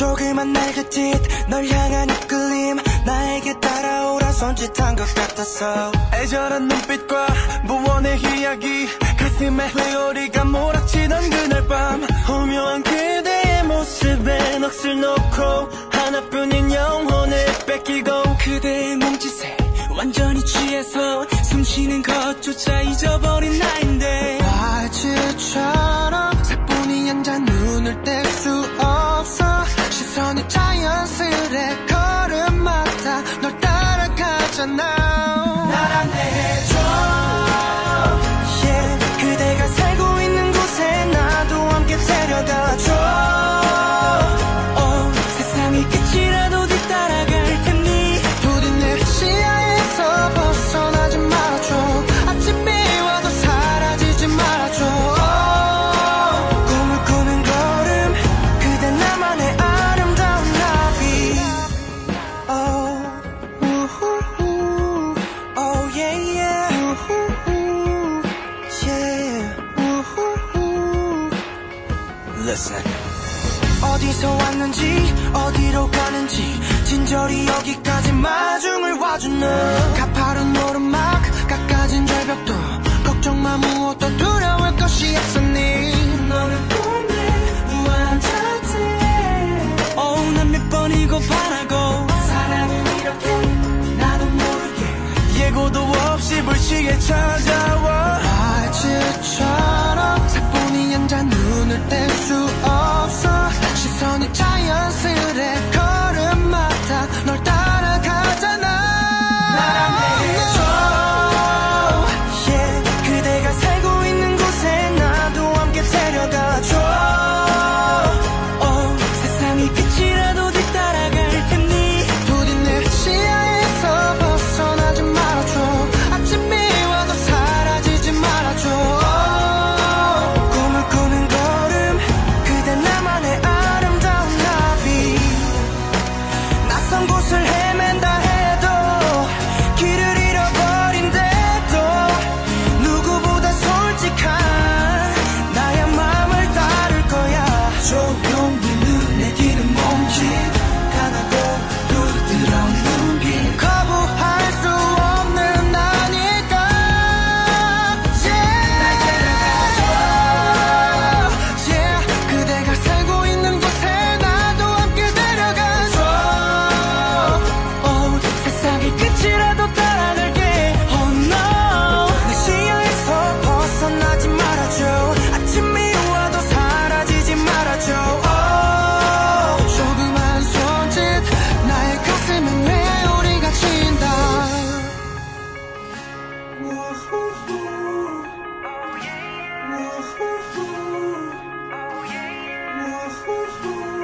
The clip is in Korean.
조그만 날갯짓 널 향한 이끌림. 나에게 따라오라 손짓한 것 같았어 애절한 눈빛과 무언의 이야기. 가슴에 회오리가 몰아치던 그날 밤. 오묘한 그대의 모습에 넋을 놓고 하나뿐인 영혼을 뺏기고 그대의 몸짓에 완전히 취해서 숨 쉬는 것조차 잊어버린 나 Listen. 어디서 왔는지 어디로 가는지 진저리 여기까지 마중을 너 가파른 오르막 깎아진 절벽도 걱정 마 무엇도 두려울 것이 없으니? 너는 꿈에 무한 자태 어우 난몇 번이고 바라고 사랑은 이렇게 나도 모르게 예고도 없이 불시에 찾아와 Oh, yeah, oh, yeah.